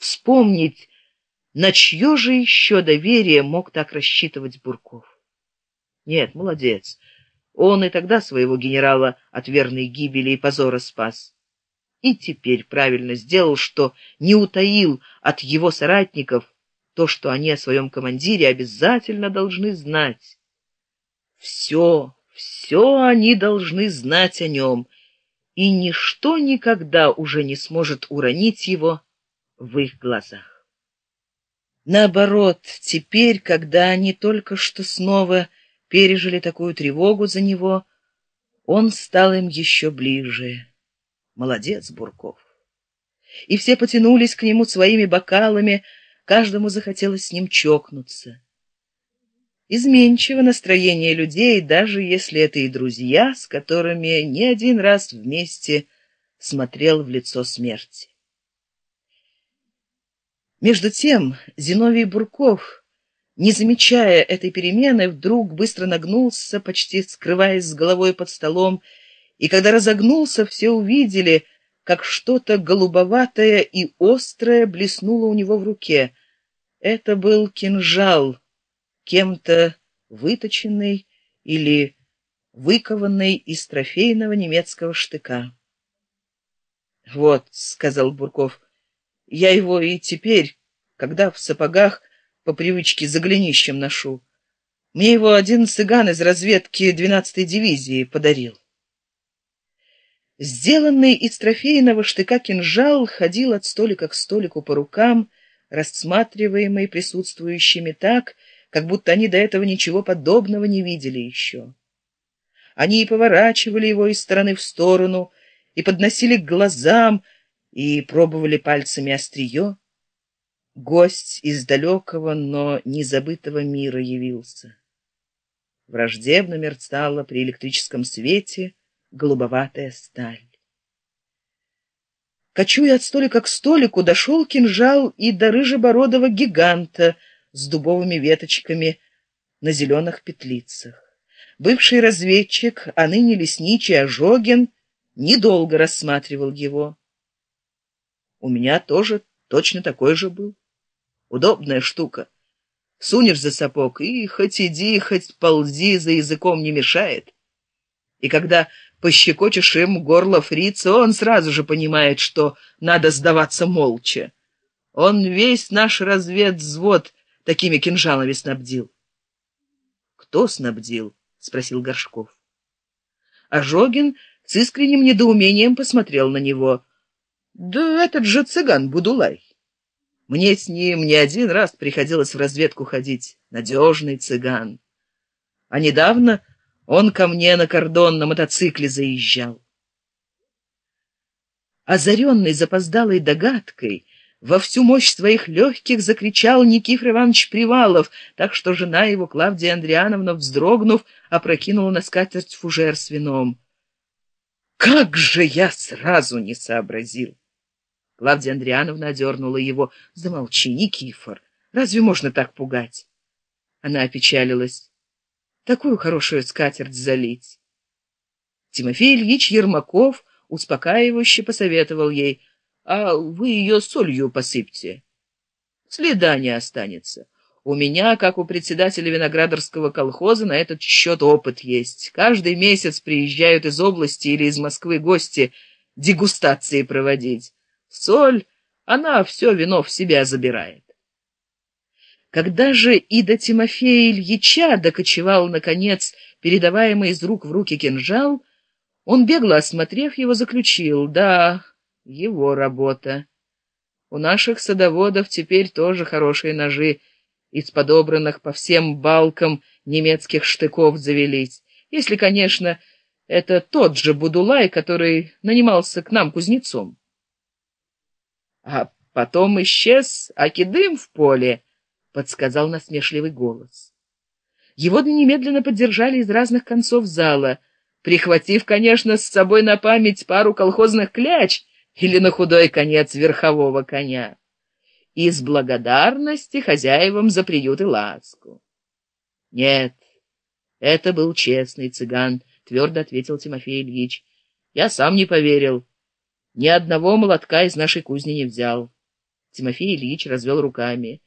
вспомнить, на чье же еще доверие мог так рассчитывать Бурков. Нет, молодец. Он и тогда своего генерала от верной гибели и позора спас. И теперь правильно сделал, что не утаил от его соратников то, что они о своем командире обязательно должны знать. Все, все они должны знать о нем, и ничто никогда уже не сможет уронить его в их глазах. Наоборот, теперь, когда они только что снова пережили такую тревогу за него, он стал им еще ближе. Молодец, Бурков. И все потянулись к нему своими бокалами, каждому захотелось с ним чокнуться. Изменчиво настроение людей, даже если это и друзья, с которыми не один раз вместе смотрел в лицо смерти. Между тем Зиновий Бурков, не замечая этой перемены, вдруг быстро нагнулся, почти скрываясь с головой под столом, и когда разогнулся, все увидели, как что-то голубоватое и острое блеснуло у него в руке. Это был кинжал, кем-то выточенный или выкованный из трофейного немецкого штыка. «Вот», — сказал Бурков, — я его и теперь, когда в сапогах по привычке за голенищем ношу. Мне его один цыган из разведки двенадцатой дивизии подарил. Сделанный из трофейного штыка кинжал ходил от столика к столику по рукам, рассматриваемый присутствующими так, как будто они до этого ничего подобного не видели еще. Они и поворачивали его из стороны в сторону, и подносили к глазам, и пробовали пальцами острие. Гость из далекого, но незабытого мира явился. Враждебно мерцала при электрическом свете голубоватая сталь. Кочуя от столика к столику, дошел кинжал и до рыжебородого гиганта с дубовыми веточками на зеленых петлицах. Бывший разведчик, а ныне лесничий Ожогин, недолго рассматривал его. У меня тоже точно такой же был. Удобная штука. Сунешь за сапог и хоть иди, хоть ползи, за языком не мешает. И когда пощекочешь им горло фрица, он сразу же понимает, что надо сдаваться молча. Он весь наш разведвзвод такими кинжалами снабдил. «Кто снабдил?» — спросил Горшков. Ожогин с искренним недоумением посмотрел на него — да этот же цыган Будулай. Мне с ним не один раз приходилось в разведку ходить. Надежный цыган. А недавно он ко мне на кордон на мотоцикле заезжал. Озаренный запоздалой догадкой, во всю мощь своих легких закричал Никифор Иванович Привалов, так что жена его, Клавдия Андриановна, вздрогнув, опрокинула на скатерть фужер с вином. «Как же я сразу не сообразил!» Клавдия Андриановна одернула его. «Замолчи, Никифор! Разве можно так пугать?» Она опечалилась. «Такую хорошую скатерть залить!» Тимофей Ильич Ермаков успокаивающе посоветовал ей. «А вы ее солью посыпьте. Следа не останется. У меня, как у председателя виноградарского колхоза, на этот счет опыт есть. Каждый месяц приезжают из области или из Москвы гости дегустации проводить соль, она все вино в себя забирает. Когда же и до Тимофея Ильича докочевал, наконец, передаваемый из рук в руки кинжал, он, бегло осмотрев его, заключил, да, его работа. У наших садоводов теперь тоже хорошие ножи из подобранных по всем балкам немецких штыков завелись, если, конечно, это тот же Будулай, который нанимался к нам кузнецом а потом исчез акидым в поле подсказал насмешливый голос. Его немедленно поддержали из разных концов зала прихватив конечно с собой на память пару колхозных кляч или на худой конец верхового коня. Из благодарности хозяевам за приют и ласку нет это был честный цыган твердо ответил тимофей ильич я сам не поверил ни одного молотка из нашей кузни не взял Тимофей Ильич развел руками.